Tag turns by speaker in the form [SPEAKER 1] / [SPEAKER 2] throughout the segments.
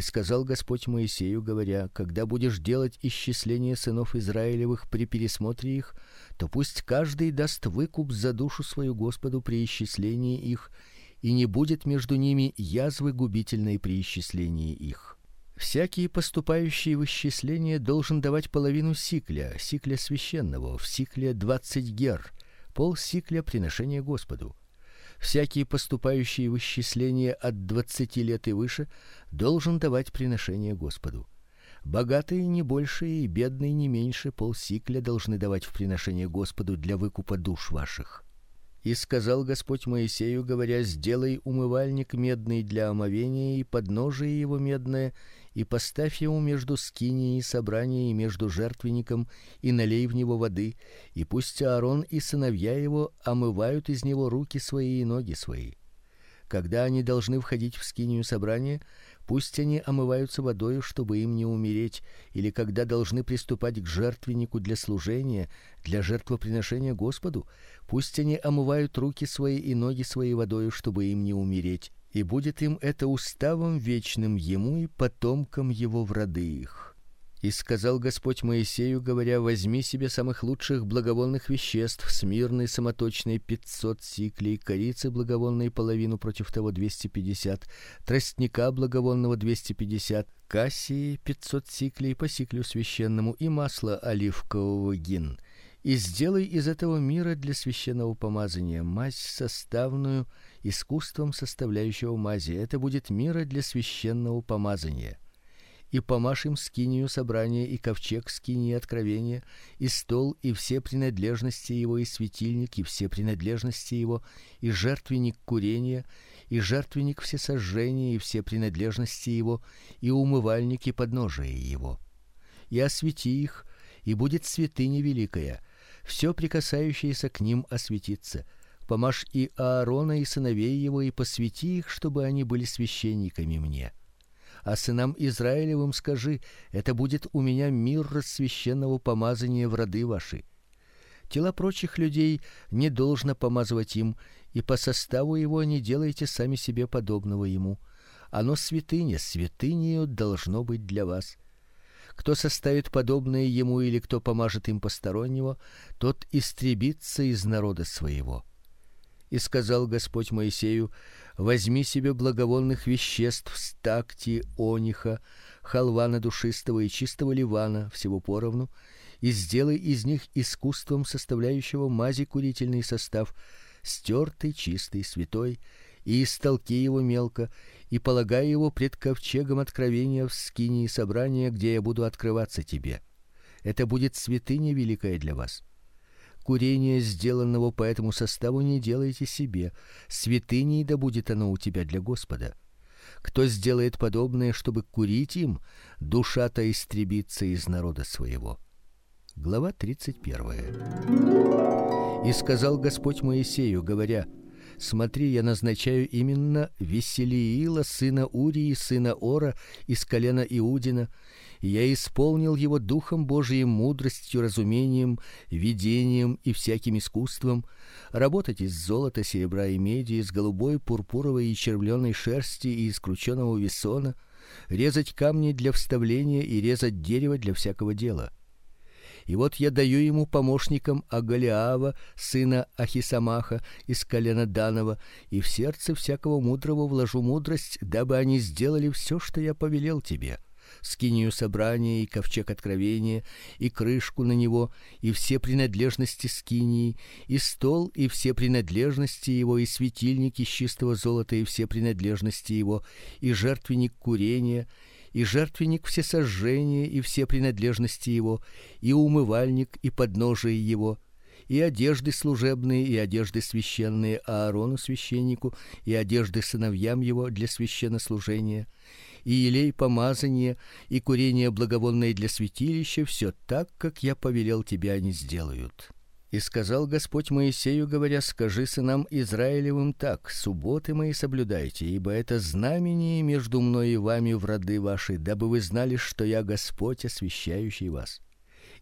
[SPEAKER 1] И сказал Господь Моисею, говоря: когда будешь делать исчисление сынов Израилевых при пересмотре их, то пусть каждый даст выкуп за душу свою Господу при исчислении их, и не будет между ними язвы губительной при исчислении их. Всякий поступающий в исчисление должен давать половину сикля, сикля священного, в сикле двадцать гер, пол сикля приношения Господу. Всякий поступающий в исчисление от двадцати лет и выше должен давать приношение Господу. Богатые не больше и бедные не меньше полсикля должны давать в приношение Господу для выкупа душ ваших. И сказал Господь Моисею, говоря: "Сделай умывальник медный для омовения и подножие его медное, и поставь его между скинией и собранием и между жертвенником, и налей в него воды, и пусть Аарон и сыновья его омывают из него руки свои и ноги свои. Когда они должны входить в скинию собрания, пусть они омываются водой, чтобы им не умереть, или когда должны приступать к жертвеннику для служения, для жертвоприношения Господу, пусть они омывают руки свои и ноги свои водой, чтобы им не умереть, и будет им это уставом вечным ему и потомкам его в роды их. И сказал Господь Моисею, говоря: возьми себе самых лучших благовонных веществ, смирной самоточной пятьсот сиклей, корицы благовонной половину против того двести пятьдесят, тростника благовонного двести пятьдесят, кассии пятьсот сиклей по сиклю священному и масла оливкового гин. И сделай из этого мира для священного помазания мазь составную искусством составляющего мази. Это будет мира для священного помазания и помашь им скинию собрания и ковчег скинии откровения, и стол и все принадлежности его и светильник и все принадлежности его, и жертвенник курения, и жертвенник всесожжения и все принадлежности его, и умывальник и подножие его. И освети их, и будет святыня великая. Все прикасающееся к ним осветится. Помажь и Аарона и сыновей его и посвяти их, чтобы они были священниками мне а сынам Израилевым скажи: это будет у меня мир священного помазания в роды ваши. Тела прочих людей не должно помазывать им, и по составу его не делайте сами себе подобного ему. Оно святыня, святынею должно быть для вас. Кто составит подобное ему или кто помажет им постороннего, тот истребится из народа своего. И сказал Господь Моисею: Возьми себе благовонных веществ стакти, ониха, халвана душистого и чистого ливана, всего поровну, и сделай из них искусством составляющего мази курительный состав, стертый, чистый, святой, и истолки его мелко, и полагай его пред ковчегом откровения в скинии собрания, где я буду открываться тебе. Это будет святыня великая для вас курения, сделанного по этому составу, не делайте себе. Святыней да будет оно у тебя для Господа. Кто сделает подобное, чтобы курить им, душа-то истребится из народа своего. Глава 31. И сказал Господь Моисею, говоря: Смотри, я назначаю именно Веселиила сына Урии, сына Ора из колена Иудина, я исполнил его духом Божиим, мудростью, разумением, видением и всяким искусством, работать из золота, серебра и меди, из голубой, пурпуровой и червленой шерсти и из крученого весона, резать камни для вставления и резать дерево для всякого дела. И вот я даю ему помощникам Агалиава, сына Ахисамаха из колена Данова, и в сердце всякого мудрого вложу мудрость, дабы они сделали все, что я повелел тебе. Скинию собрания и ковчег откровения, и крышку на него, и все принадлежности скинии, и стол и все принадлежности его, и светильник из чистого золота и все принадлежности его, и жертвенник курения, и жертвенник всесожжения и все принадлежности его, и умывальник и подножие его, и одежды служебные, и одежды священные Аарону священнику, и одежды сыновьям его для священнослужения, и елей помазания, и курение благовонное для святилища, все так, как я повелел тебе, они сделают. И сказал Господь Моисею, говоря: Скажи сынам Израилевым так: субботы мои соблюдайте, ибо это знамение между мной и вами в роды ваши, дабы вы знали, что я Господь, освящающий вас.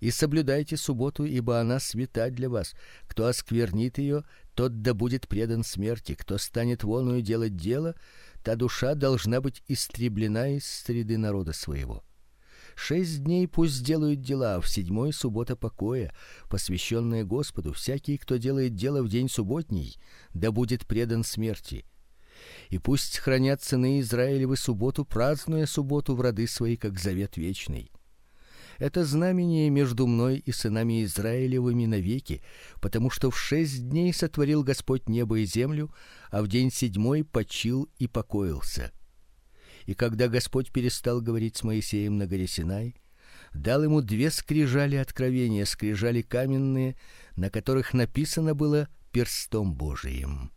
[SPEAKER 1] И соблюдайте субботу, ибо она свята для вас. Кто осквернит ее, тот да будет предан смерти. Кто станет воную делать дело, та душа должна быть истреблена из среды народа своего. Шесть дней пусть сделают дела, а в седьмой суббота покоя, посвященная Господу. Всякий, кто делает дело в день субботний, да будет предан смерти. И пусть хранят сыны Израилевы субботу, празднуя субботу в роды свои, как завет вечный. Это знамение между мной и сынами Израилевыми навеки, потому что в шесть дней сотворил Господь небо и землю, а в день седьмой почил и покоился. И когда Господь перестал говорить с Моисеем на горе Синай, дал ему две скрижали откровения, скрижали каменные, на которых написано было перстом Божиим.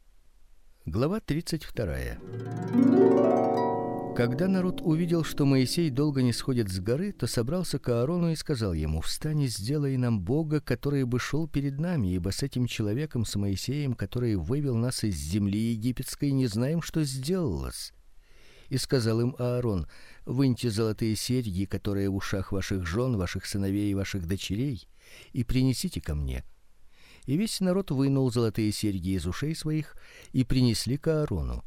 [SPEAKER 1] Глава 32. Когда народ увидел, что Моисей долго не сходит с горы, то собрался к Аарону и сказал ему: "Встань и сделай нам бога, который бы шел перед нами, ибо с этим человеком с Моисеем, который вывел нас из земли египетской, не знаем, что сделалось". И сказал им Аарон: "Выньте золотые серьги, которые в ушах ваших жен, ваших сыновей и ваших дочерей, и принесите ко мне". И весь народ вынул золотые серьги из ушей своих и принесли к Аарону.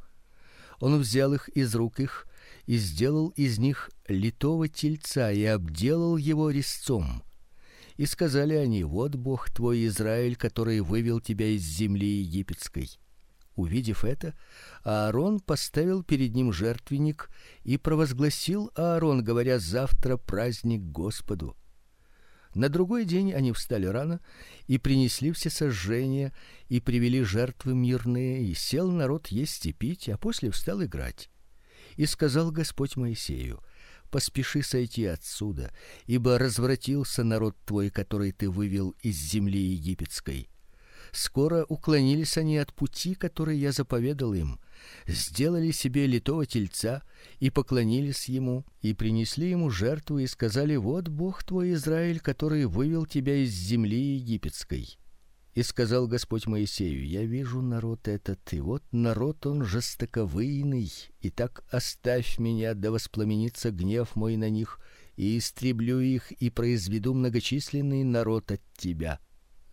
[SPEAKER 1] Он взял их из рук их и сделал из них литого тельца и обделал его резцом. И сказали они: Вот Бог твой Израиль, который вывел тебя из земли египетской. Увидев это, Аарон поставил перед ним жертвенник и провозгласил Аарон, говоря: "Завтра праздник Господу". На другой день они встали рано и принесли все сожжения и привели жертвы мирные, и сел народ есть и пить, а после встал играть. И сказал Господь Моисею: поспеши сойти отсюда, ибо развратился народ твой, который ты вывел из земли египетской. Скоро уклонились они от пути, который я заповедал им, сделали себе литого тельца и поклонились ему, и принесли ему жертву и сказали: вот Бог твой Израиль, который вывел тебя из земли египетской. И сказал Господь Моисею: Я вижу народ этот, и вот народ он жестоковыйный, и так оставь меня, да воспламенится гнев мой на них, и истреблю их и произведу многочисленный народ от тебя.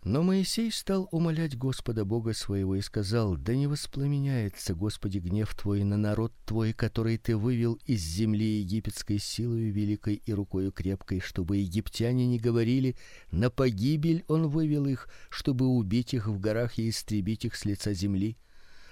[SPEAKER 1] Но Моисей стал умолять Господа Бога своего и сказал: "Да не воспламеняется, Господи, гнев твой на народ твой, который ты вывел из земли египетской силой великой и рукой крепкой, чтобы египтяне не говорили: на погибель он вывел их, чтобы убить их в горах и истребить их с лица земли.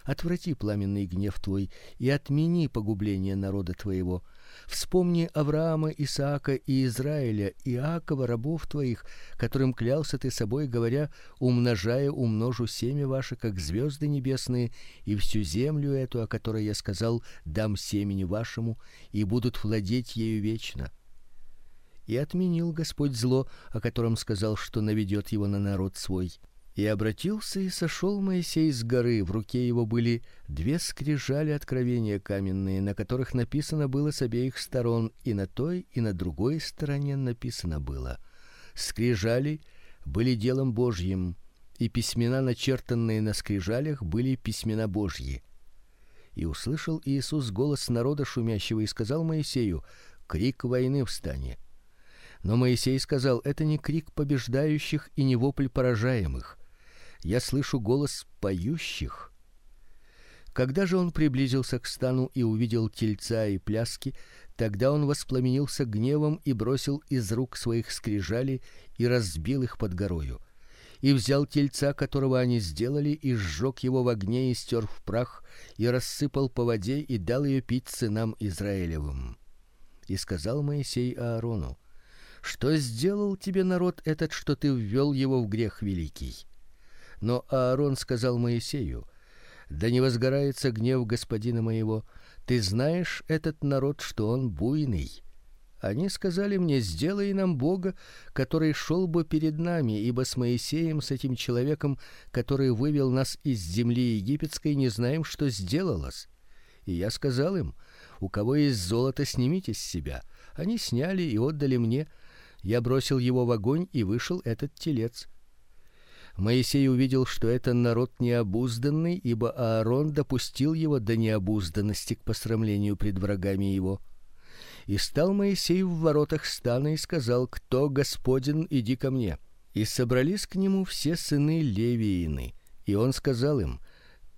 [SPEAKER 1] Отврати пламенный гнев твой и отмени погубление народа твоего". Вспомни Авраама, Исаака и Израиля, Иакова рабов твоих, которым клялся ты собой, говоря: умножая умножу семя ваше, как звезды небесные, и всю землю эту, о которой я сказал, дам семени вашему, и будут владеть ею вечно. И отменил Господь зло, о котором сказал, что наведет его на народ свой. И обратился и сошел Моисей с горы, в руке его были две скрижали откровения каменные, на которых написано было с обеих сторон, и на той, и на другой стороне написано было: скрижали были делом Божьим, и письмена, начертанные на скрижалях, были письмена Божьи. И услышал Иисус голос народа шумящего и сказал Моисею: крик войны встанет. Но Моисей сказал: это не крик побеждающих и не вопль поражаемых я слышу голос поющих. Когда же он приблизился к стану и увидел тельца и пляски, тогда он воспламенился гневом и бросил из рук своих скрижали и разбил их под горою. И взял тельца, которого они сделали, и сжег его в огне и стер в прах, и рассыпал по воде и дал ее пить сынам Израилевым. И сказал Моисей Аарону: Что сделал тебе народ этот, что ты ввел его в грех великий? Но Аарон сказал Моисею: "Да не возгорается гнев господина моего. Ты знаешь этот народ, что он буйный. Они сказали мне: "Сделай нам бога, который шел бы перед нами, ибо с Моисеем, с этим человеком, который вывел нас из земли египетской, не знаем, что сделалось". И я сказал им: "У кого есть золото, снимите с себя". Они сняли и отдали мне. Я бросил его в огонь, и вышел этот телец. Моисей увидел, что это народ необузданный, ибо Аарон допустил его до необузданности к посрамлению пред врагами его. И стал Моисей в воротах стана и сказал: "Кто Господин, иди ко мне". И собрались к нему все сыны Левиины, и он сказал им: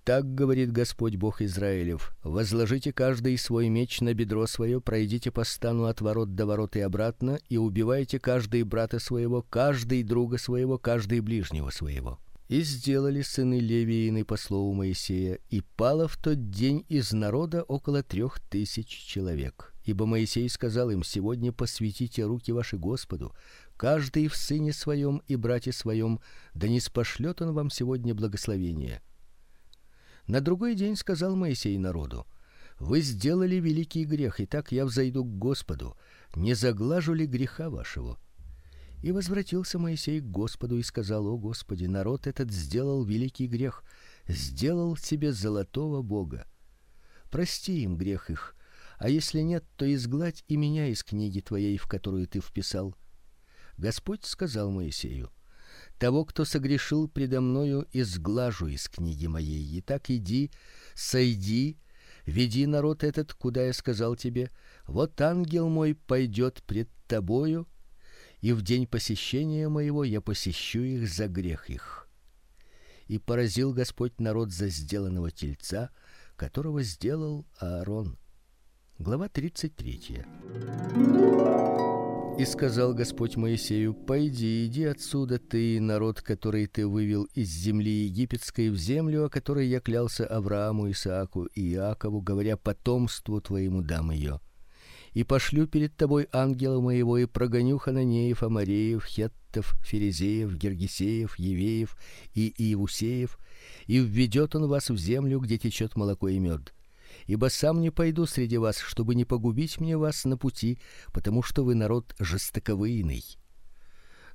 [SPEAKER 1] так говорит Господь Бог Израилев: возложите каждый свой меч на бедро свое, пройдите по стану от ворот до ворот и обратно, и убивайте каждый брата своего, каждый друга своего, каждый ближнего своего. И сделали сыны Левиины по слову Моисея, и пало в тот день из народа около трех тысяч человек. Ибо Моисей сказал им: сегодня посвятите руки ваши Господу, каждый в сыне своем и брате своем, да не спошлет он вам сегодня благословение. На другой день сказал Моисей народу: Вы сделали великий грех, и так я взойду к Господу, не заглажу ли греха вашего? И возвратился Моисей к Господу и сказал: О Господи, народ этот сделал великий грех, сделал себе золотого бога. Прости им грех их, а если нет, то изгладь и меня из книги твоей, в которую ты вписал. Господь сказал Моисею: того, кто согрешил предо мною, изглажу из книги моей. И так иди, сойди, веди народ этот, куда я сказал тебе. Вот ангел мой пойдет пред тобою, и в день посещения моего я посещу их за грех их. И поразил Господь народ за сделанного тельца, которого сделал Аарон. Глава 33. И сказал Господь Моисею: "Пойди, иди отсюда ты, народ, который ты вывел из земли египетской в землю, о которой я клялся Аврааму, Исааку и Иакову, говоря: потомству твоему дам ее. И пошлю перед тобой ангела моего и прогоню хананеев, амореев, хеттов, ферезеев, гергесеев, евеев и иевусеев, и введет он вас в землю, где течет молоко и мед ибо сам не пойду среди вас, чтобы не погубить мне вас на пути, потому что вы народ жестоковыйный.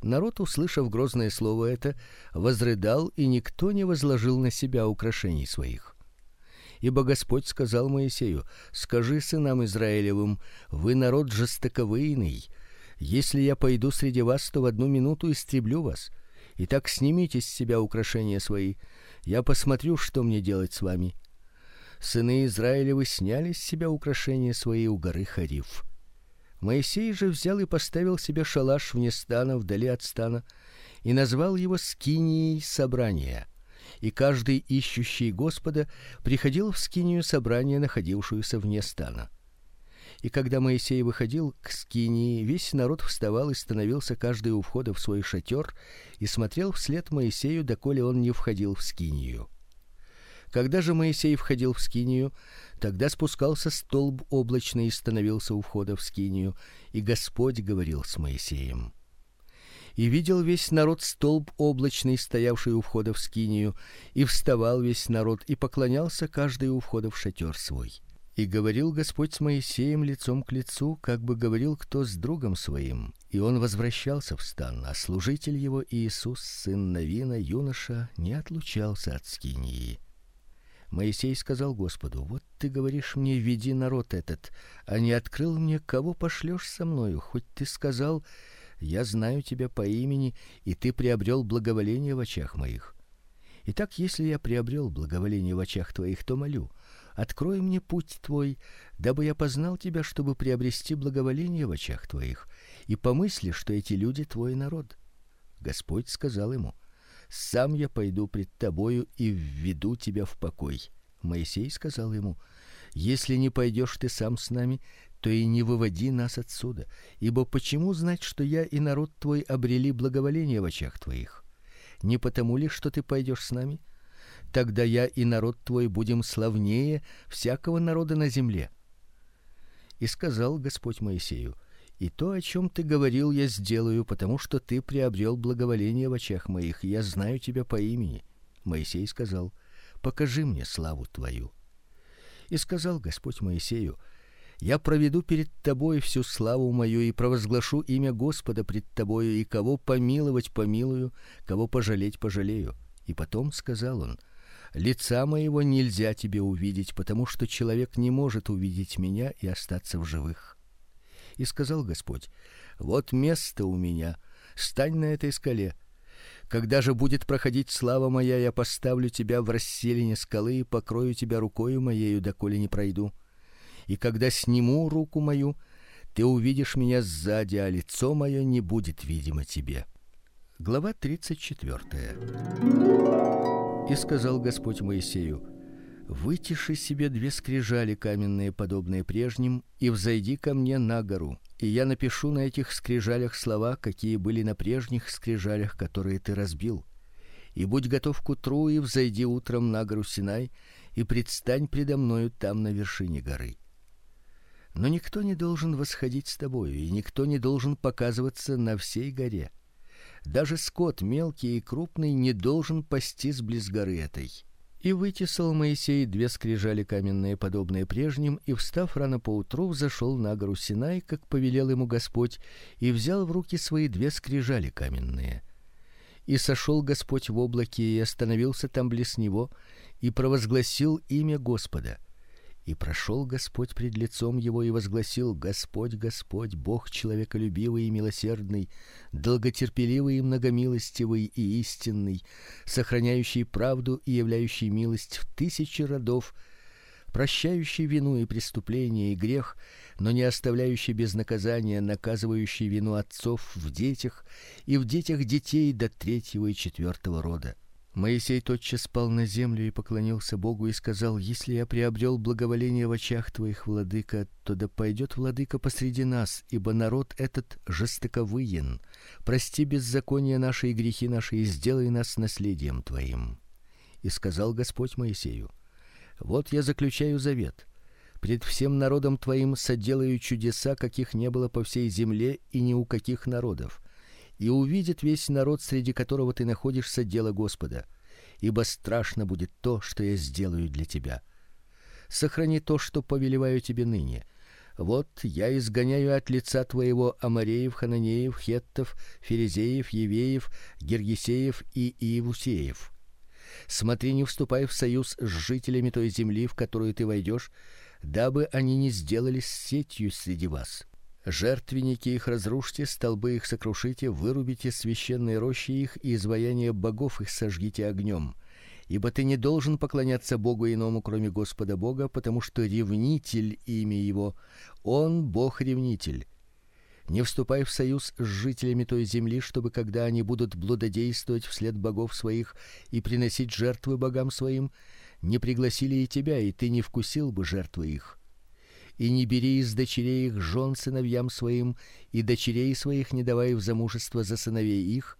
[SPEAKER 1] Народ, услышав грозное слово это, возрыдал, и никто не возложил на себя украшений своих. Ибо Господь сказал Моисею: "Скажи сынам Израилевым: вы народ жестоковыйный. Если я пойду среди вас, то в одну минуту истреблю вас. Итак, снимите с себя украшения свои. Я посмотрю, что мне делать с вами" сыны Израилевы сняли с себя украшения свои у горы Хариф. Моисей же взял и поставил себе шалаш вне стана, вдали от стана, и назвал его скинией собрания. И каждый ищущий Господа приходил в скинию собрания, находившуюся вне стана. И когда Моисей выходил к скинии, весь народ вставал и становился каждый у входа в свой шатер и смотрел вслед Моисею, доколе он не входил в скинию. Когда же Моисей входил в скинию, тогда спускался столб облачный и становился у входа в скинию, и Господь говорил с Моисеем. И видел весь народ столб облачный, стоявший у входа в скинию, и вставал весь народ и поклонялся каждый у входа в шатер свой. И говорил Господь с Моисеем лицом к лицу, как бы говорил кто с другом своим. И он возвращался в стан, а служитель его Иисус, сын Навина, юноша, не отлучался от скинии. Моисей сказал Господу: "Вот ты говоришь мне: веди народ этот, а не открыл мне, кого пошлешь со мною, хоть ты сказал: я знаю тебя по имени, и ты приобрел благоволение в очах моих. Итак, если я приобрел благоволение в очах твоих, то молю: открой мне путь твой, дабы я познал тебя, чтобы приобрести благоволение в очах твоих, и помысли, что эти люди твой народ". Господь сказал ему: сам я пойду пред тобою и введу тебя в покой. Моисей сказал ему: Если не пойдешь ты сам с нами, то и не выводи нас отсюда, ибо почему знать, что я и народ твой обрели благоволение в очах твоих? Не потому ли, что ты пойдешь с нами? Тогда я и народ твой будем славнее всякого народа на земле. И сказал Господь Моисею: и то, о чем ты говорил, я сделаю, потому что ты приобрел благоволение в очах моих, я знаю тебя по имени. Моисей сказал: Покажи мне славу твою. И сказал Господь Моисею: Я проведу перед тобой всю славу мою и провозглашу имя Господа пред тобою, и кого помиловать помилую, кого пожалеть пожалею. И потом сказал он: Лица моего нельзя тебе увидеть, потому что человек не может увидеть меня и остаться в живых. И сказал Господь: Вот место у меня, стань на этой скале. Когда же будет проходить слава моя, я поставлю тебя в расселине скалы и покрою тебя рукою моею, доколе не пройду. И когда сниму руку мою, ты увидишь меня сзади, а лицо мое не будет видимо тебе. Глава 34. И сказал Господь Моисею: Вытиши себе две скрижали каменные, подобные прежним, и взойди ко мне на гору, и я напишу на этих скрижалях слова, какие были на прежних скрижалях, которые ты разбил. И будь готов к утру и взойди утром на гору Синай и предстань предо мною там на вершине горы. Но никто не должен восходить с тобою, и никто не должен показываться на всей горе. Даже скот мелкий и крупный не должен пасти с близ горы этой и вытесал Моисей две скрижали каменные, подобные прежним, и встав рано поутру, взошел на гору Синай, как повелел ему Господь, и взял в руки свои две скрижали каменные. И сошел Господь в облаке и остановился там близ него, и провозгласил имя Господа. И прошел Господь пред лицом его и возгласил: Господь, Господь, Бог человеколюбивый и милосердный, долготерпеливый и многомилостивый и истинный, сохраняющий правду и являющий милость в тысячи родов, прощающий вину и преступление и грех, но не оставляющий без наказания, наказывающий вину отцов в детях и в детях детей до третьего и четвертого рода Моисей тотчас спал на землю и поклонился Богу и сказал: "Если я приобрел благоволение в очах твоих, владыка, то да пойдет владыка посреди нас, ибо народ этот жестоковыен. Прости беззакония наши и грехи наши и сделай нас наследием твоим". И сказал Господь Моисею: "Вот я заключаю завет пред всем народом твоим соделаю чудеса, каких не было по всей земле и ни у каких народов и увидит весь народ, среди которого ты находишься, дело Господа, ибо страшно будет то, что я сделаю для тебя. Сохрани то, что повелеваю тебе ныне. Вот я изгоняю от лица твоего амореев, хананеев, хеттов, ферезеев, евеев, гергесеев и иевусеев. Смотри, не вступай в союз с жителями той земли, в которую ты войдешь, дабы они не сделались сетью среди вас. Жертвенники их разрушьте, столбы их сокрушите, вырубите священные рощи их и изваяния богов их сожгите огнем. Ибо ты не должен поклоняться богу иному, кроме Господа Бога, потому что ревнитель имя его, он Бог-ревнитель. Не вступай в союз с жителями той земли, чтобы когда они будут блудодействовать вслед богов своих и приносить жертвы богам своим, не пригласили и тебя, и ты не вкусил бы жертвы их и не бери из дочерей их жен сыновьям своим, и дочерей своих не давай в замужество за сыновей их,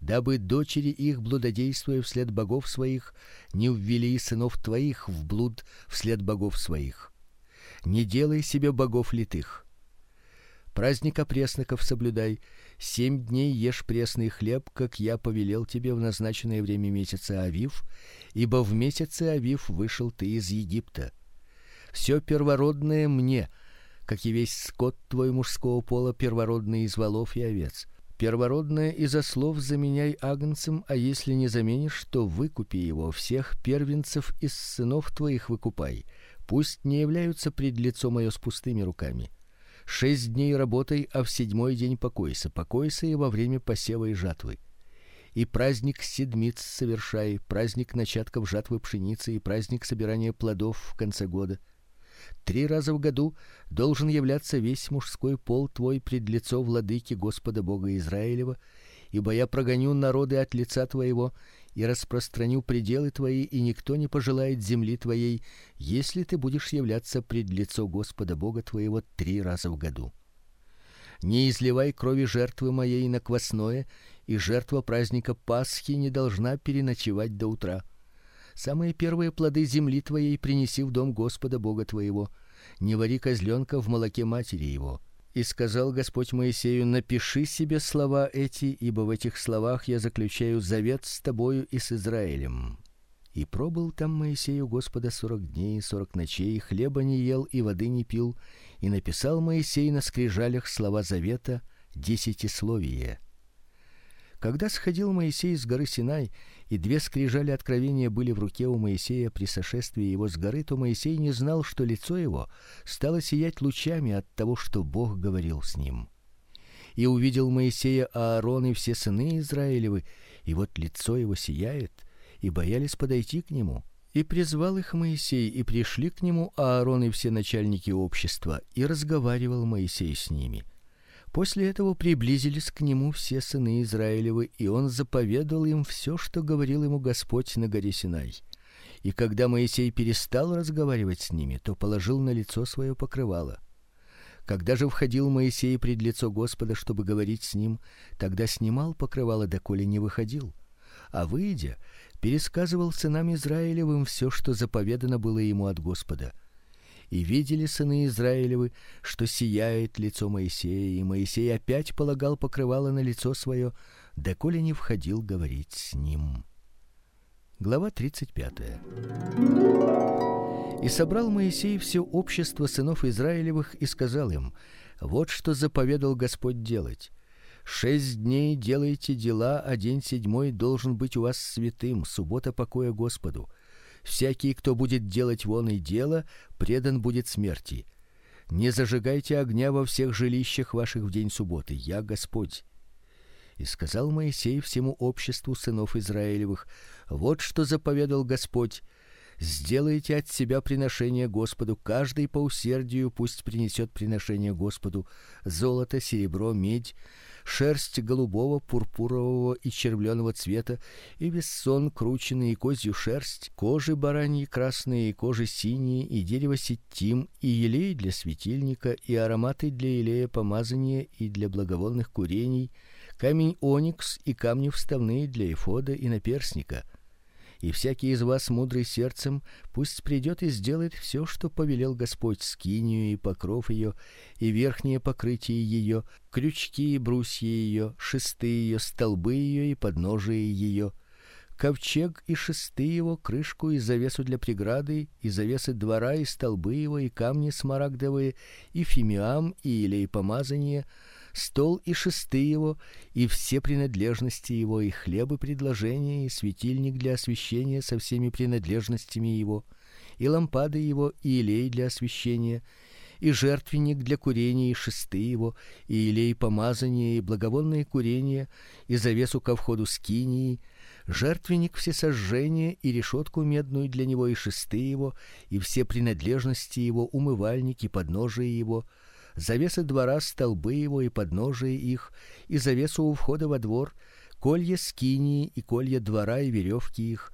[SPEAKER 1] дабы дочери их блудодействуя вслед богов своих, не ввели сынов твоих в блуд вслед богов своих. Не делай себе богов литых. Праздник опресноков соблюдай, семь дней ешь пресный хлеб, как я повелел тебе в назначенное время месяца Авив, ибо в месяце Авив вышел ты из Египта все первородное мне, как и весь скот твой мужского пола первородный из волов и овец. Первородное из ослов заменяй агнцем, а если не заменишь, то выкупи его всех первенцев из сынов твоих выкупай. Пусть не являются пред лицо мое с пустыми руками. Шесть дней работай, а в седьмой день покойся. Покойся и во время посева и жатвы. И праздник седмиц совершай, праздник начатков жатвы пшеницы и праздник собирания плодов в конце года Три раза в году должен являться весь мужской пол твой пред лицо владыки Господа Бога Израилева, ибо я прогоню народы от лица твоего и распространю пределы твои, и никто не пожелает земли твоей, если ты будешь являться пред лицо Господа Бога твоего три раза в году. Не изливай крови жертвы моей на квасное, и жертва праздника Пасхи не должна переночевать до утра Самые первые плоды земли твоей принеси в дом Господа Бога твоего. Не вари козленка в молоке матери его. И сказал Господь Моисею: напиши себе слова эти, ибо в этих словах я заключаю завет с тобою и с Израилем. И пробыл там Моисей у Господа сорок дней и сорок ночей, хлеба не ел и воды не пил, и написал Моисей на скрижалях слова завета десятисловие. Когда сходил Моисей с горы Синай, и две скрижали откровения были в руке у Моисея при сошествии его с горы, то Моисей не знал, что лицо его стало сиять лучами от того, что Бог говорил с ним. И увидел Моисея Аарон и все сыны Израилевы, и вот лицо его сияет, и боялись подойти к нему. И призвал их Моисей, и пришли к нему Аарон и все начальники общества, и разговаривал Моисей с ними. После этого приблизились к нему все сыны Израилевы, и он заповедал им все, что говорил ему Господь на горе Синай. И когда Моисей перестал разговаривать с ними, то положил на лицо свое покрывало. Когда же входил Моисей пред лицо Господа, чтобы говорить с ним, тогда снимал покрывало, доколе не выходил. А выйдя, пересказывал сынам Израилевым все, что заповедано было ему от Господа. И видели сыны Израилевы, что сияет лицо Моисея, и Моисей опять полагал покрывало на лицо свое, доколе не входил говорить с ним. Глава 35. И собрал Моисей все общество сынов Израилевых и сказал им: Вот что заповедал Господь делать: Шесть дней делайте дела, а день седьмой должен быть у вас святым, суббота покоя Господу. Всякий, кто будет делать вон и дело, предан будет смерти. Не зажигайте огня во всех жилищах ваших в день субботы. Я Господь. И сказал Моисей всему обществу сынов Израилевых: Вот что заповедал Господь: сделайте от себя приношение Господу, каждый по усердию пусть принесет приношение Господу: золото, серебро, медь, шерсть голубого, пурпурового и червленого цвета, и вессон крученный и козью шерсть, кожи бараньи красные, и кожи синие, и дерево ситим, и елей для светильника, и ароматы для елея помазания и для благовонных курений камень оникс и камни вставные для эфода и наперстника. И всякий из вас мудрый сердцем пусть придет и сделает все, что повелел Господь: скинию и покров ее, и верхнее покрытие ее, крючки и брусья ее, шесты ее, столбы ее и подножие ее, ковчег и шесты его, крышку и завесу для преграды, и завесы двора и столбы его, и камни смарагдовые, и фимиам и елей помазания, стол и шесты его, и все принадлежности его, и хлебы предложения, и светильник для освещения со всеми принадлежностями его, и лампады его, и елей для освещения, и жертвенник для курения, и шесты его, и елей помазания, и благовонное курение, и завесу ко входу скинии, жертвенник всесожжения и решетку медную для него, и шесты его, и все принадлежности его, умывальники, подножие его, завесы двора, столбы его и подножие их, и завесу у входа во двор, колья скинии и колья двора и веревки их,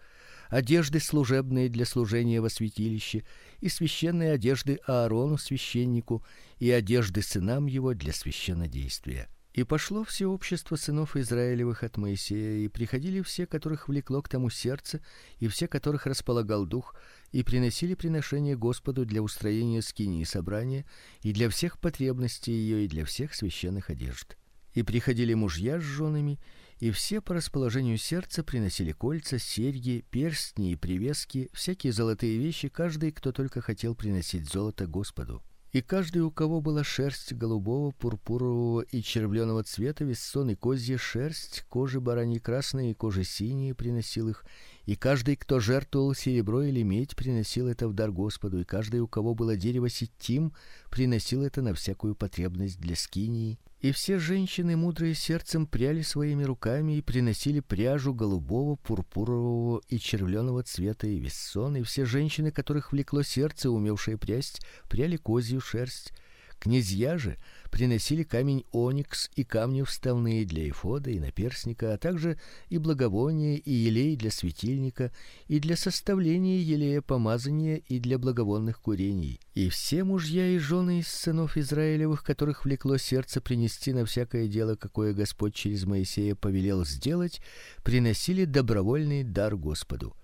[SPEAKER 1] одежды служебные для служения во святилище, и священные одежды Аарону священнику, и одежды сынам его для священнодействия. И пошло все общество сынов Израилевых от Моисея, и приходили все, которых влекло к тому сердце, и все, которых располагал дух, и приносили приношения Господу для устроения скинии собрания и для всех потребностей ее и для всех священных одежд. И приходили мужья с женами, и все по расположению сердца приносили кольца, серьги, перстни и привески, всякие золотые вещи, каждый, кто только хотел приносить золото Господу. И каждый, у кого была шерсть голубого, пурпурового и червленого цвета, вессон и козья шерсть, кожи бараньи красные и кожи синие, приносил их, и каждый, кто жертвовал серебро или медь, приносил это в дар Господу, и каждый, у кого было дерево ситим, приносил это на всякую потребность для скинии. И все женщины, мудрые сердцем, пряли своими руками и приносили пряжу голубого, пурпурового и червленого цвета и вессон, и все женщины, которых влекло сердце, умевшие прясть, пряли козью шерсть. Князья же приносили камень оникс и камни вставные для эфода и наперстника, а также и благовония и елей для светильника, и для составления елея помазания и для благовонных курений. И все мужья и жены из сынов Израилевых, которых влекло сердце принести на всякое дело, какое Господь через Моисея повелел сделать, приносили добровольный дар Господу.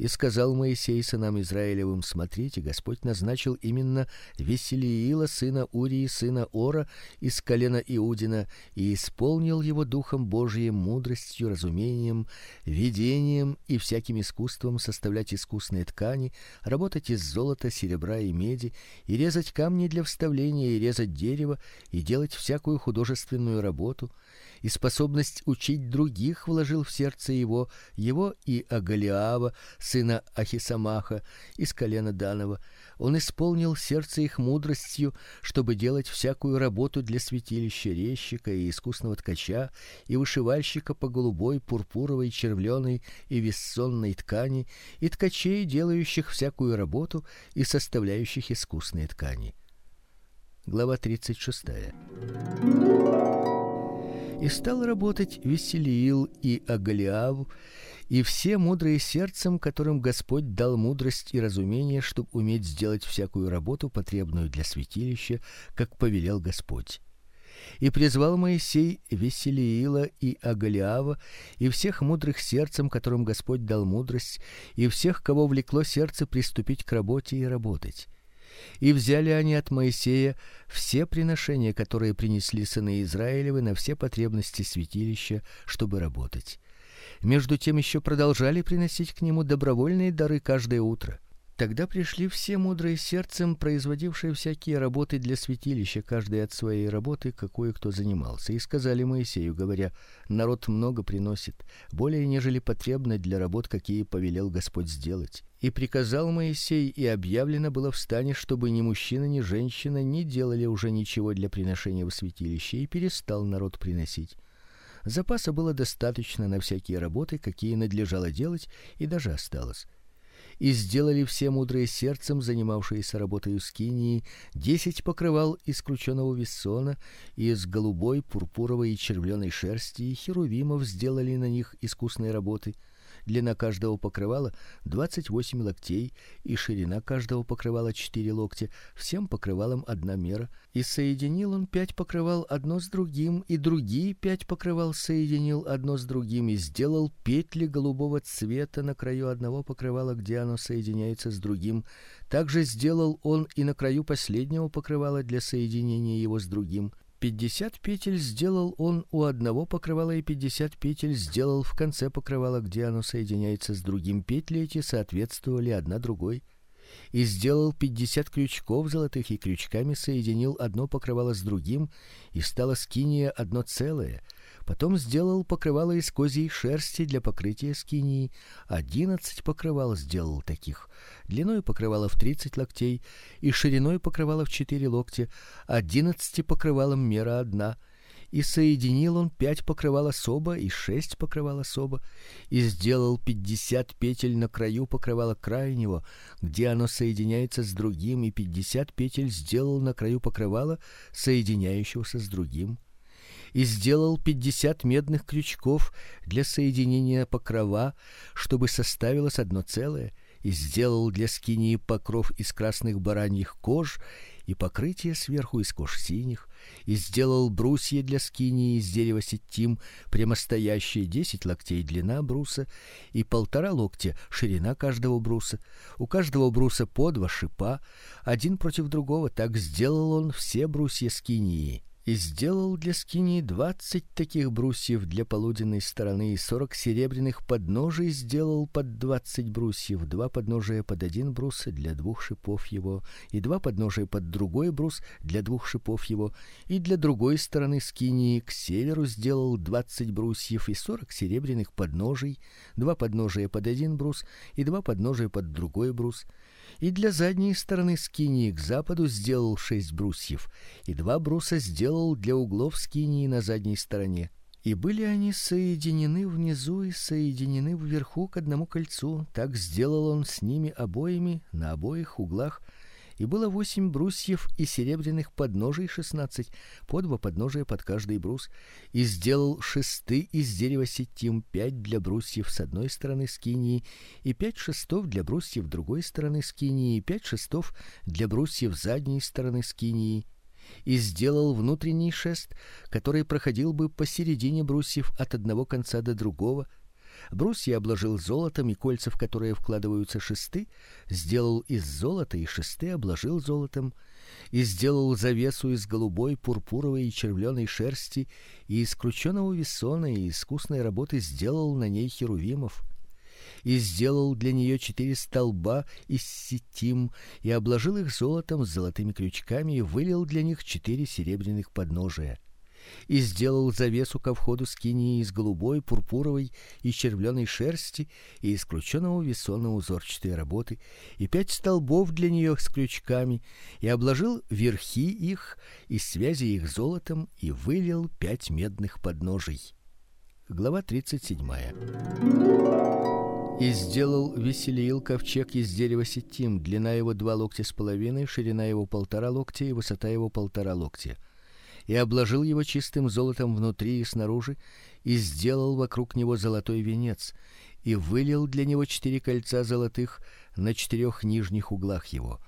[SPEAKER 1] И сказал Моисей сынам Израилевым: Смотрите, Господь назначил именно Веселиила сына Урии сына Ора из колена Иудина и исполнил его духом Божиим мудростью, разумением, видением и всяким искусством составлять искусные ткани, работать из золота, серебра и меди, и резать камни для вставления, и резать дерево, и делать всякую художественную работу и способность учить других вложил в сердце его, его и Агалиава, сына Ахисамаха из колена Данова. Он исполнил сердце их мудростью, чтобы делать всякую работу для святилища резчика и искусного ткача, и вышивальщика по голубой, пурпуровой, червленой и вессонной ткани, и ткачей, делающих всякую работу и составляющих искусные ткани. Глава 36. И стал работать Веселиил и Агалиав, и все мудрые сердцем, которым Господь дал мудрость и разумение, чтобы уметь сделать всякую работу потребную для святилища, как повелел Господь. И призвал Моисей Веселиила и Агалиава и всех мудрых сердцем, которым Господь дал мудрость, и всех, кого влекло сердце приступить к работе и работать. И взяли они от Моисея все приношения, которые принесли сыны Израилевы на все потребности святилища, чтобы работать. Между тем еще продолжали приносить к нему добровольные дары каждое утро. Тогда пришли все мудрые сердцем, производившие всякие работы для святилища, каждый от своей работы, какой кто занимался, и сказали Моисею, говоря: народ много приносит, более нежели потребно для работ, какие повелел Господь сделать. И приказал Моисей, и объявлено было в стане, чтобы ни мужчина, ни женщина не делали уже ничего для приношения в святилище, и перестал народ приносить. Запаса было достаточно на всякие работы, какие надлежало делать, и даже осталось. И сделали все мудрые сердцем, занимавшиеся работой скинии, десять покрывал из крученого вессона и из голубой, пурпуровой и червленой шерсти, и херувимов сделали на них искусные работы – Длина каждого покрывала двадцать восемь локтей, и ширина каждого покрывала четыре локтя, всем покрывалам одна мера. И соединил он пять покрывал одно с другим, и другие пять покрывал соединил одно с другим и сделал петли голубого цвета на краю одного покрывала, где оно соединяется с другим. Также сделал он и на краю последнего покрывала для соединения его с другим. Пятьдесят петель сделал он у одного покрывала и пятьдесят петель сделал в конце покрывала, где оно соединяется с другим. Петли эти соответствовали одна другой. И сделал пятьдесят крючков золотых и крючками соединил одно покрывало с другим, и стало скиния одно целое. Потом сделал покрывало из козьей шерсти для покрытия скинии. Одиннадцать покрывал сделал таких. Длиной покрывало в тридцать локтей и шириной покрывало в четыре локтя. Одиннадцати покрывалом мера одна. И соединил он пять покрывал особо и шесть покрывал особо, и сделал пятьдесят петель на краю покрывала крайнего, где оно соединяется с другим, и пятьдесят петель сделал на краю покрывала, соединяющегося с другим и сделал пятьдесят медных крючков для соединения покрова, чтобы составилось одно целое, и сделал для скинии покров из красных бараньих кож и покрытие сверху из кож синих, и сделал брусья для скинии из дерева ситим, прямостоящие десять локтей длина бруса и полтора локтя ширина каждого бруса. У каждого бруса по два шипа, один против другого. Так сделал он все брусья скинии и сделал для скинии двадцать таких брусьев для полуденной стороны и сорок серебряных подножий сделал под двадцать брусьев, два подножия под один брус для двух шипов его, и два подножия под другой брус для двух шипов его, и для другой стороны скинии к северу сделал двадцать брусьев и сорок серебряных подножий, два подножия под один брус и два подножия под другой брус и для задней стороны скинии к западу сделал шесть брусьев, и два бруса сделал для углов скинии на задней стороне. И были они соединены внизу и соединены вверху к одному кольцу. Так сделал он с ними обоими на обоих углах и было восемь брусьев и серебряных подножий шестнадцать, по два подножия под каждый брус, и сделал шесты из дерева ситим, пять для брусьев с одной стороны скинии и пять шестов для брусьев другой стороны скинии и пять шестов для брусьев задней стороны скинии. И сделал внутренний шест, который проходил бы посередине брусьев от одного конца до другого Брусья обложил золотом и кольца, в которые вкладываются шесты, сделал из золота и шесты обложил золотом, и сделал завесу из голубой, пурпуровой и червленой шерсти, и из крученого весона и искусной работы сделал на ней херувимов и сделал для нее четыре столба из сетим и обложил их золотом с золотыми крючками и вылил для них четыре серебряных подножия и сделал завесу ко входу скинии из голубой, пурпуровой и червленой шерсти и из крученого весона узорчатой работы, и пять столбов для нее с крючками, и обложил верхи их и связи их золотом и вылил пять медных подножий. Глава тридцать седьмая. И сделал Веселиил ковчег из дерева сетим, длина его два локтя с половиной, ширина его полтора локтя и высота его полтора локтя и обложил его чистым золотом внутри и снаружи, и сделал вокруг него золотой венец, и вылил для него четыре кольца золотых на четырех нижних углах его,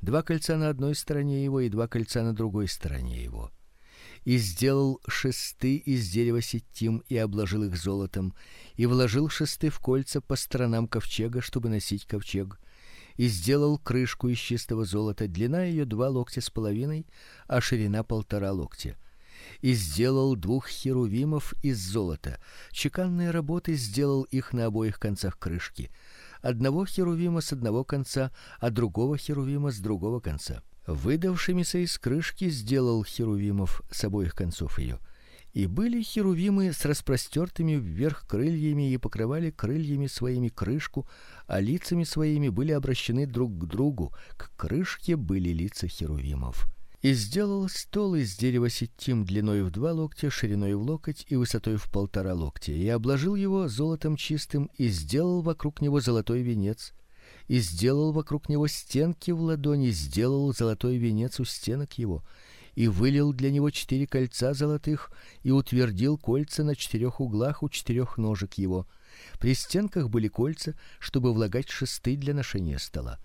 [SPEAKER 1] два кольца на одной стороне его и два кольца на другой стороне его. И сделал шесты из дерева ситим и обложил их золотом, и вложил шесты в кольца по сторонам ковчега, чтобы носить ковчег и сделал крышку из чистого золота, длина ее два локтя с половиной, а ширина полтора локтя. И сделал двух херувимов из золота. Чеканные работы сделал их на обоих концах крышки. Одного херувима с одного конца, а другого херувима с другого конца. Выдавшимися из крышки сделал херувимов с обоих концов ее и были херувимы с распростертыми вверх крыльями и покрывали крыльями своими крышку, а лицами своими были обращены друг к другу, к крышке были лица херувимов. И сделал стол из дерева ситим длиной в два локтя, шириной в локоть и высотой в полтора локтя, и обложил его золотом чистым и сделал вокруг него золотой венец, и сделал вокруг него стенки в ладони, сделал золотой венец у стенок его и вылил для него четыре кольца золотых и утвердил кольца на четырех углах у четырех ножек его. При стенках были кольца, чтобы влагать шесты для ношения стола.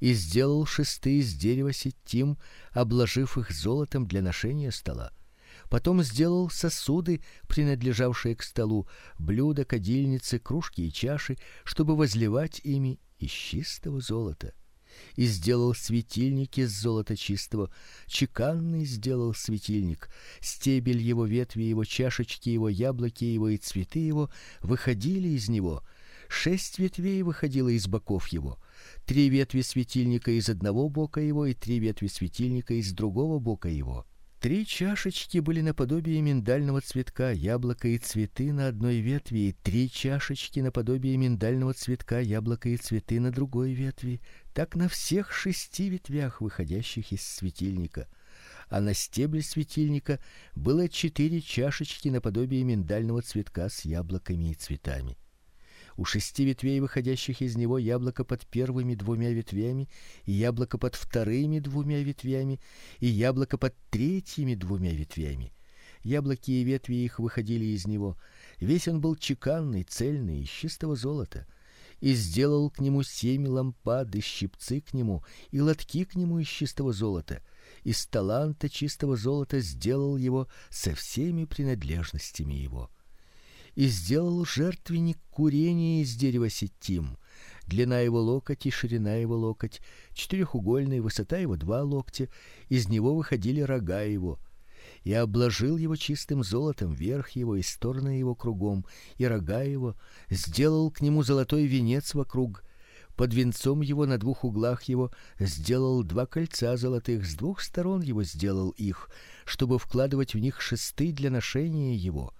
[SPEAKER 1] И сделал шесты из дерева ситим, обложив их золотом для ношения стола. Потом сделал сосуды, принадлежавшие к столу, блюда, кадильницы, кружки и чаши, чтобы возливать ими из чистого золота и сделал светильник из золота чистого, чеканный сделал светильник, стебель его, ветви его, чашечки его, яблоки его и цветы его выходили из него. Шесть ветвей выходило из боков его. Три ветви светильника из одного бока его и три ветви светильника из другого бока его. Три чашечки были наподобие миндального цветка, яблоко и цветы на одной ветви, и три чашечки наподобие миндального цветка, яблоко и цветы на другой ветви, так на всех шести ветвях, выходящих из светильника. А на стебле светильника было четыре чашечки наподобие миндального цветка с яблоками и цветами у шести ветвей, выходящих из него, яблоко под первыми двумя ветвями, и яблоко под вторыми двумя ветвями, и яблоко под третьими двумя ветвями. Яблоки и ветви их выходили из него. Весь он был чеканный, цельный, из чистого золота. И сделал к нему семь лампад, и щипцы к нему, и лотки к нему из чистого золота. Из таланта чистого золота сделал его со всеми принадлежностями его и сделал жертвенник курения из дерева ситим. Длина его локоть и ширина его локоть, четырехугольный, высота его два локтя, из него выходили рога его. И обложил его чистым золотом верх его и стороны его кругом, и рога его, сделал к нему золотой венец вокруг. Под венцом его на двух углах его сделал два кольца золотых, с двух сторон его сделал их, чтобы вкладывать в них шесты для ношения его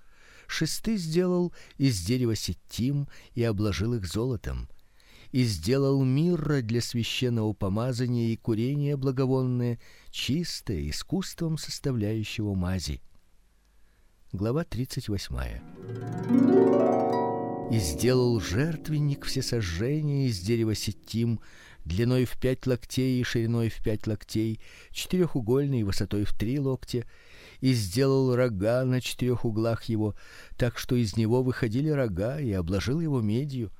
[SPEAKER 1] шесты сделал из дерева ситим и обложил их золотом. И сделал мирра для священного помазания и курения благовонное, чистое искусством составляющего мази. Глава 38. И сделал жертвенник всесожжения из дерева ситим, длиной в пять локтей и шириной в пять локтей, четырехугольный высотой в три локтя, и сделал рога на четырех углах его, так что из него выходили рога, и обложил его медью,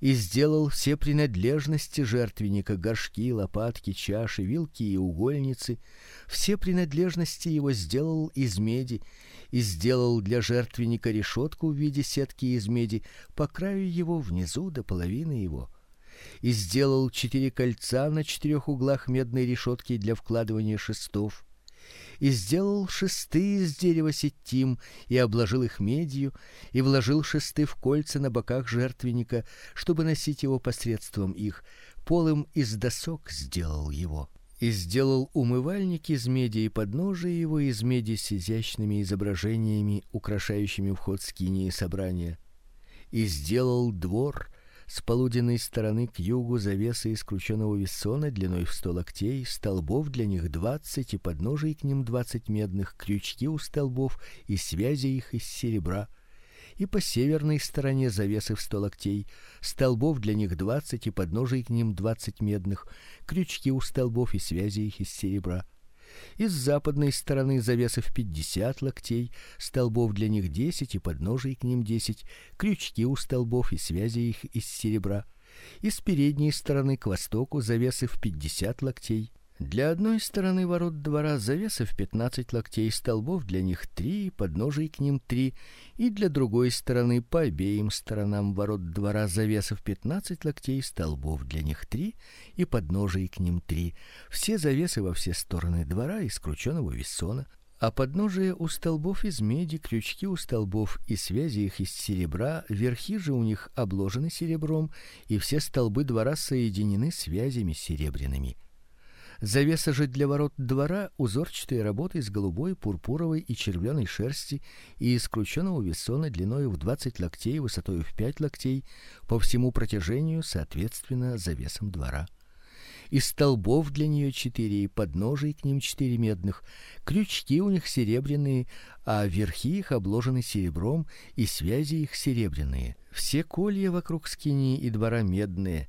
[SPEAKER 1] и сделал все принадлежности жертвенника: горшки, лопатки, чаши, вилки и угольницы, все принадлежности его сделал из меди, и сделал для жертвенника решетку в виде сетки из меди по краю его внизу до половины его. И сделал четыре кольца на четырех углах медной решетки для вкладывания шестов и сделал шесты из дерева ситим и обложил их медью и вложил шесты в кольца на боках жертвенника, чтобы носить его посредством их. Полым из досок сделал его и сделал умывальник из меди и подножие его из меди с изящными изображениями, украшающими вход скинии собрания. И сделал двор с полуденной стороны к югу завесы из крученого вессона длиной в сто локтей, столбов для них двадцать и подножий к ним двадцать медных, крючки у столбов и связи их из серебра. И по северной стороне завесы в сто локтей, столбов для них двадцать и подножий к ним двадцать медных, крючки у столбов и связи их из серебра и с западной стороны завеса в пятьдесят локтей, столбов для них десять и подножий к ним десять, крючки у столбов и связи их из серебра. И с передней стороны к востоку завесы в пятьдесят локтей, для одной стороны ворот двора завеса в пятнадцать локтей, столбов для них три, подножий к ним три, и для другой стороны по обеим сторонам ворот двора завеса в пятнадцать локтей, столбов для них три и подножий к ним три. Все завесы во все стороны двора из крученого весона, а подножие у столбов из меди, крючки у столбов и связи их из серебра, верхи же у них обложены серебром, и все столбы двора соединены связями серебряными. Завеса же для ворот двора узорчатой работы из голубой, пурпуровой и червленой шерсти и из крученого весона длиной в двадцать локтей, высотой в пять локтей, по всему протяжению соответственно завесам двора. Из столбов для нее четыре и подножий к ним четыре медных. Крючки у них серебряные, а верхи их обложены серебром и связи их серебряные. Все колья вокруг скинии и двора медные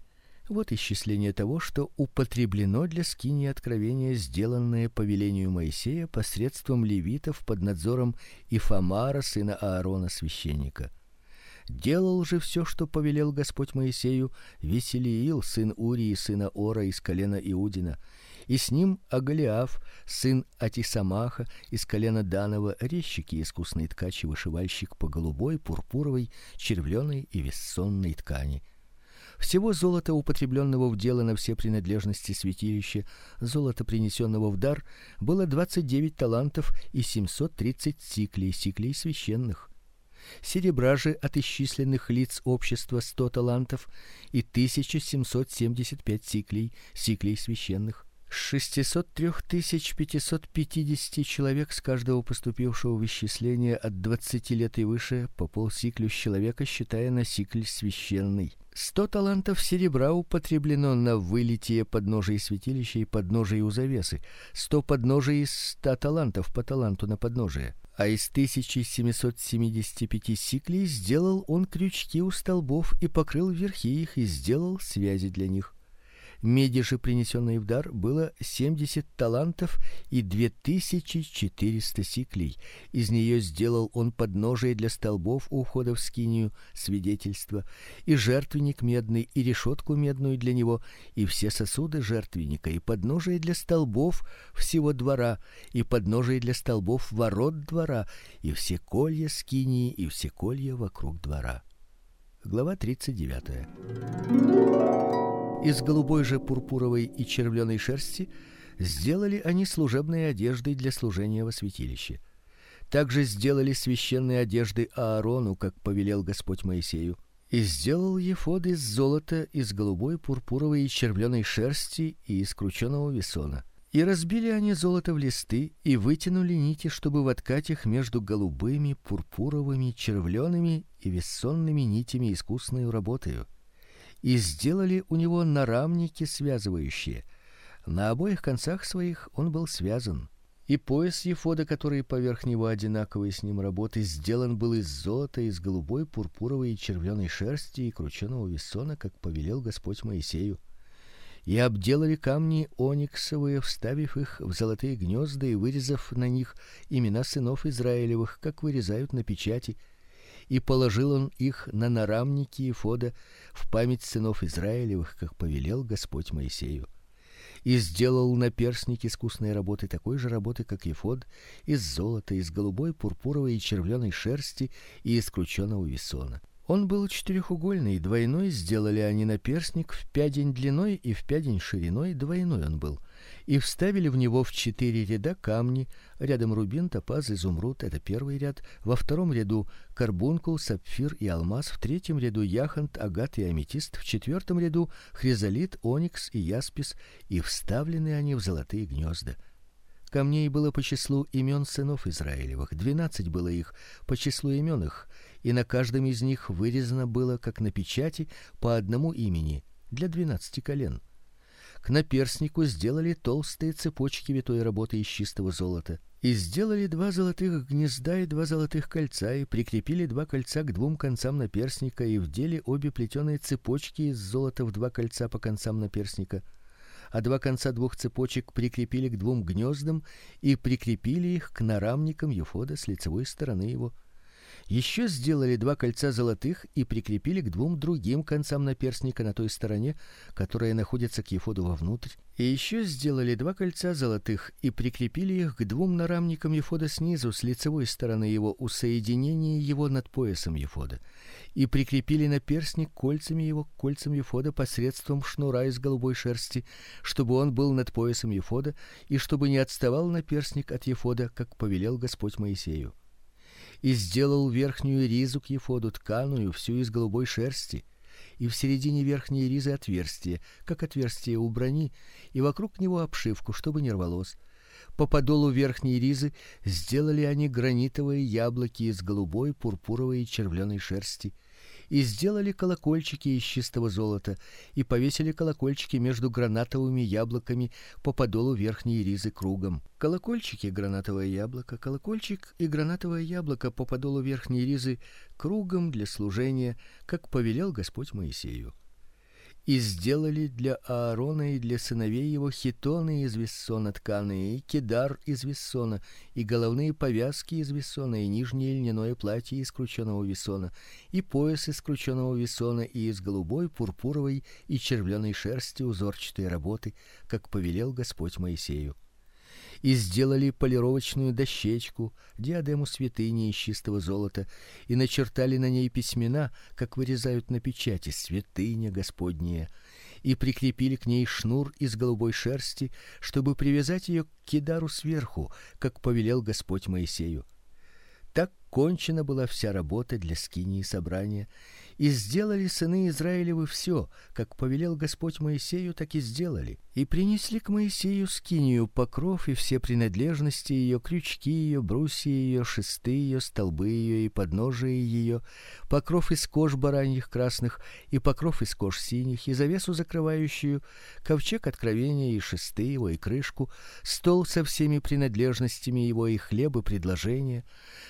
[SPEAKER 1] вот исчисление того, что употреблено для скинии откровения, сделанное по велению Моисея посредством левитов под надзором Ифамара сына Аарона священника. Делал же все, что повелел Господь Моисею, Веселиил сын Урии сына Ора из колена Иудина, и с ним Агалиаф сын Атисамаха из колена Данова, резчик и искусный ткач и вышивальщик по голубой, пурпуровой, червленой и вессонной ткани всего золота, употребленного в дело на все принадлежности святилища, золота, принесенного в дар, было двадцать девять талантов и семьсот тридцать сиклей, сиклей священных. Серебра же от исчисленных лиц общества сто талантов и тысяча семьсот семьдесят пять сиклей, сиклей священных. 603 550 человек с каждого поступившего в исчисление от 20 лет и выше по полсиклю человека, считая на сикль священный. Сто талантов серебра употреблено на вылитие подножия святилища и подножия у завесы, сто подножий из ста талантов по таланту на подножие. А из 1775 сиклей сделал он крючки у столбов и покрыл верхи их и сделал связи для них. Меди же, принесенной в дар, было семьдесят талантов и две тысячи четыреста сиклей. Из нее сделал он подножие для столбов у входа в скинию, свидетельство, и жертвенник медный, и решетку медную для него, и все сосуды жертвенника, и подножие для столбов всего двора, и подножие для столбов ворот двора, и все колья скинии, и все колья вокруг двора. Глава тридцать девятая. Из голубой же пурпуровой и червленой шерсти сделали они служебные одежды для служения во святилище. Также сделали священные одежды Аарону, как повелел Господь Моисею, и сделал ефод из золота, из голубой, пурпуровой и червленой шерсти и из крученого весона. И разбили они золото в листы и вытянули нити, чтобы воткать их между голубыми, пурпуровыми, червлеными и весонными нитями искусной работою и сделали у него нарамники связывающие. На обоих концах своих он был связан. И пояс ефода, который поверх него одинаковый с ним работы, сделан был из золота, из голубой, пурпуровой и червленой шерсти и крученого весона, как повелел Господь Моисею. И обделали камни ониксовые, вставив их в золотые гнезда и вырезав на них имена сынов Израилевых, как вырезают на печати – и положил он их на нарамники Ефода в память сынов Израилевых, как повелел Господь Моисею. И сделал наперстник искусной работы такой же работы, как Ефод, из золота, из голубой, пурпуровой и червленой шерсти и из крученого весона. Он был четырехугольный, двойной сделали они наперстник в пядень длиной и в пядень шириной, двойной он был и вставили в него в четыре ряда камни, рядом рубин, топаз, изумруд это первый ряд, во втором ряду карбункул, сапфир и алмаз, в третьем ряду яхонт, агат и аметист, в четвертом ряду хризолит, оникс и яспис, и вставлены они в золотые гнезда. Камней было по числу имен сынов Израилевых, двенадцать было их по числу имен их, и на каждом из них вырезано было, как на печати, по одному имени для двенадцати колен. К наперстнику сделали толстые цепочки витой работы из чистого золота. И сделали два золотых гнезда и два золотых кольца и прикрепили два кольца к двум концам наперстника и вдели обе плетеные цепочки из золота в два кольца по концам наперстника. а два конца двух цепочек прикрепили к двум гнездам и прикрепили их к нарамникам ефода с лицевой стороны его. Еще сделали два кольца золотых и прикрепили к двум другим концам наперстника на той стороне, которая находится к ефоду вовнутрь. И еще сделали два кольца золотых и прикрепили их к двум нарамникам ефода снизу с лицевой стороны его у соединения его над поясом ефода. И прикрепили наперстник кольцами его к кольцам ефода посредством шнура из голубой шерсти, чтобы он был над поясом ефода и чтобы не отставал наперстник от ефода, как повелел Господь Моисею и сделал верхнюю ризу к ефоду тканую, всю из голубой шерсти, и в середине верхней ризы отверстие, как отверстие у брони, и вокруг него обшивку, чтобы не рвалось. По подолу верхней ризы сделали они гранитовые яблоки из голубой, пурпуровой и червленой шерсти и сделали колокольчики из чистого золота и повесили колокольчики между гранатовыми яблоками по подолу верхней ризы кругом. Колокольчики гранатовое яблоко, колокольчик и гранатовое яблоко по подолу верхней ризы кругом для служения, как повелел Господь Моисею и сделали для Аарона и для сыновей его хитоны из вессона тканые, и кедар из вессона, и головные повязки из вессона, и нижнее льняное платье из крученого вессона, и пояс из крученого вессона, и из голубой, пурпуровой и червленой шерсти узорчатой работы, как повелел Господь Моисею и сделали полировочную дощечку, диадему святыни из чистого золота, и начертали на ней письмена, как вырезают на печати святыня Господняя, и прикрепили к ней шнур из голубой шерсти, чтобы привязать ее к кидару сверху, как повелел Господь Моисею. Так кончена была вся работа для скинии собрания, и сделали сыны Израилевы все, как повелел Господь Моисею, так и сделали. И принесли к Моисею скинию покров и все принадлежности ее, крючки ее, брусья ее, шесты ее, столбы ее и подножия ее, покров из кож бараньих красных и покров из кож синих, и завесу закрывающую, ковчег откровения и шесты его и крышку, стол со всеми принадлежностями его и хлеб и предложения,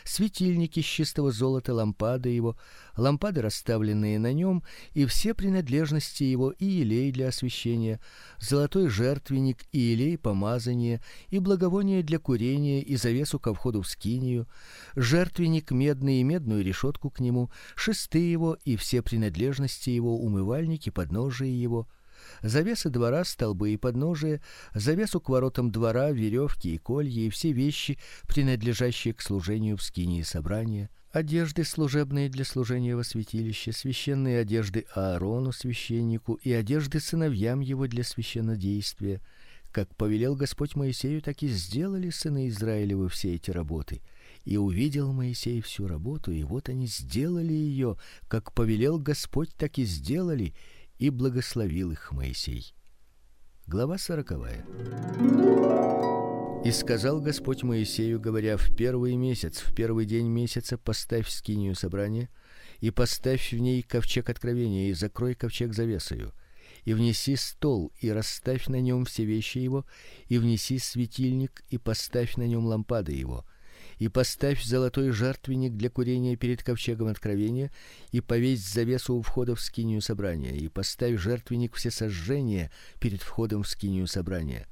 [SPEAKER 1] светильники из чистого золота, лампады его, лампады расставленные на нем и все принадлежности его и елей для освящения, золотой жертвенник и елей помазания и благовоние для курения и завесу ко входу в скинию, жертвенник медный и медную решетку к нему, шесты его и все принадлежности его, умывальники, подножие его, завесы двора, столбы и подножия, завесу к воротам двора, веревки и колья и все вещи, принадлежащие к служению в скинии собрания, одежды служебные для служения во святилище, священные одежды Аарону священнику и одежды сыновьям его для священнодействия, как повелел Господь Моисею, так и сделали сыны Израилевы все эти работы. И увидел Моисей всю работу, и вот они сделали ее, как повелел Господь, так и сделали, и благословил их Моисей. Глава сороковая. И сказал Господь Моисею, говоря: в первый месяц, в первый день месяца поставь скинию собрания и поставь в ней ковчег откровения и закрой ковчег завесою и внеси стол и расставь на нем все вещи его и внеси светильник и поставь на нем лампады его и поставь золотой жертвенник для курения перед ковчегом откровения и повесь завесу у входа в скинию собрания и поставь жертвенник всесожжения перед входом в скинию собрания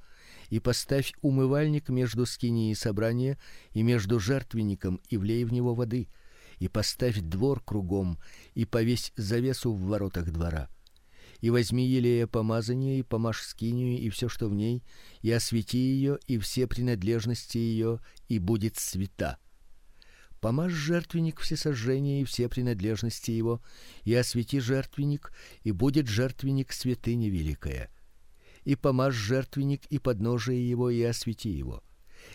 [SPEAKER 1] и поставь умывальник между скинией собрания и между жертвенником и влей в него воды и поставь двор кругом и повесь завесу в воротах двора и возьми елея помазания и помажь скинию и все, что в ней, и освети ее и все принадлежности ее, и будет свята. Помажь жертвенник всесожжения и все принадлежности его, и освети жертвенник, и будет жертвенник святыня великая. И помажь жертвенник и подножие его и освети его.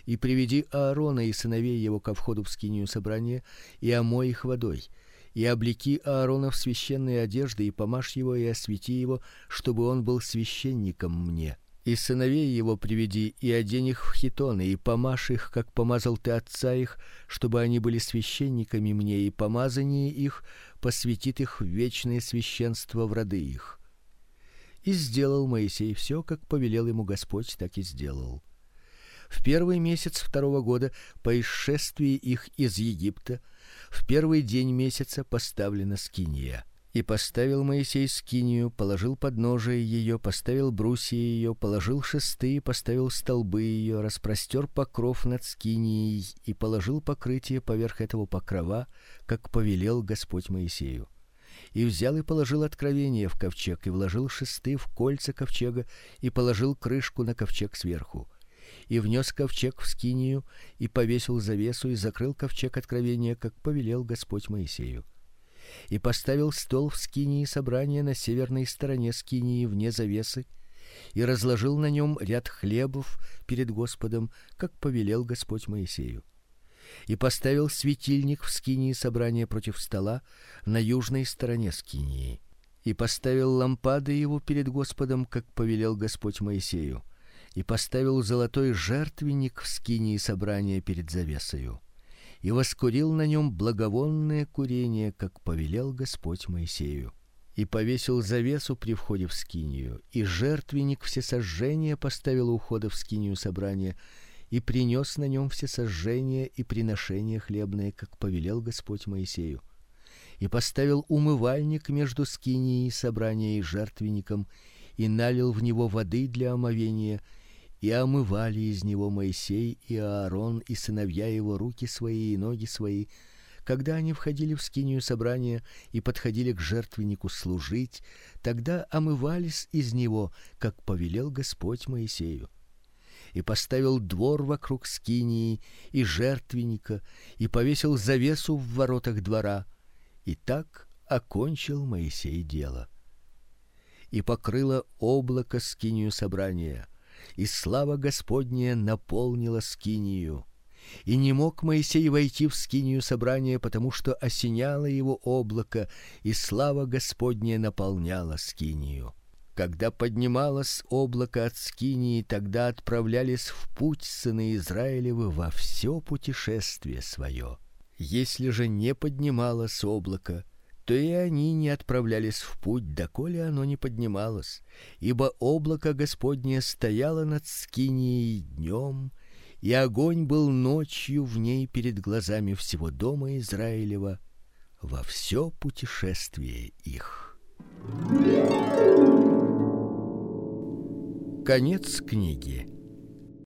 [SPEAKER 1] И приведи Аарона и сыновей его ко входу в скинию собрания, и омой их водой и облеки Аарона в священные одежды и помажь его и освети его, чтобы он был священником мне. И сыновей его приведи и одень их в хитоны и помажь их, как помазал ты отца их, чтобы они были священниками мне, и помазание их посвятит их в вечное священство в роды их. И сделал Моисей все, как повелел ему Господь, так и сделал. В первый месяц второго года по исшествии их из Египта в первый день месяца поставлена скиния. И поставил Моисей скинию, положил подножие ее, поставил брусья ее, положил шесты, поставил столбы ее, распростер покров над скинией и положил покрытие поверх этого покрова, как повелел Господь Моисею. И взял и положил откровение в ковчег и вложил шесты в кольца ковчега и положил крышку на ковчег сверху и внес ковчег в скинию и повесил завесу и закрыл ковчег откровения, как повелел Господь Моисею и поставил стол в скинии собрания на северной стороне скинии вне завесы и разложил на нем ряд хлебов перед Господом, как повелел Господь Моисею. И поставил светильник в скинии собрания против стола на южной стороне скинии. И поставил лампады его перед Господом, как повелел Господь Моисею. И поставил золотой жертвенник в скинии собрания перед завесою и воскурил на нем благовонное курение, как повелел Господь Моисею. И повесил завесу при входе в скинию, и жертвенник всесожжения поставил у входа в скинию собрания, и принес на нем всесожжения и приношения хлебные, как повелел Господь Моисею. И поставил умывальник между скинией собрания и жертвенником, и налил в него воды для омовения, и омывали из него Моисей и Аарон и сыновья его руки свои и ноги свои, когда они входили в скинию собрания и подходили к жертвеннику служить, тогда омывались из него, как повелел Господь Моисею. И поставил двор вокруг скинии и жертвенника, и повесил завесу в воротах двора, и так окончил Моисей дело. И покрыло облако скинию собрания, и слава Господня наполнила скинию. И не мог Моисей войти в скинию собрания, потому что осеняло его облако, и слава Господня наполняла скинию. Когда поднималось облако от скинии, тогда отправлялись в путь сыны Израилевы во все путешествие свое. Если же не поднималось облако, то и они не отправлялись в путь, доколе оно не поднималось, ибо облако Господне стояло над скинией днем, и огонь был ночью в ней перед глазами всего дома Израилева во все путешествие их. Конец книги.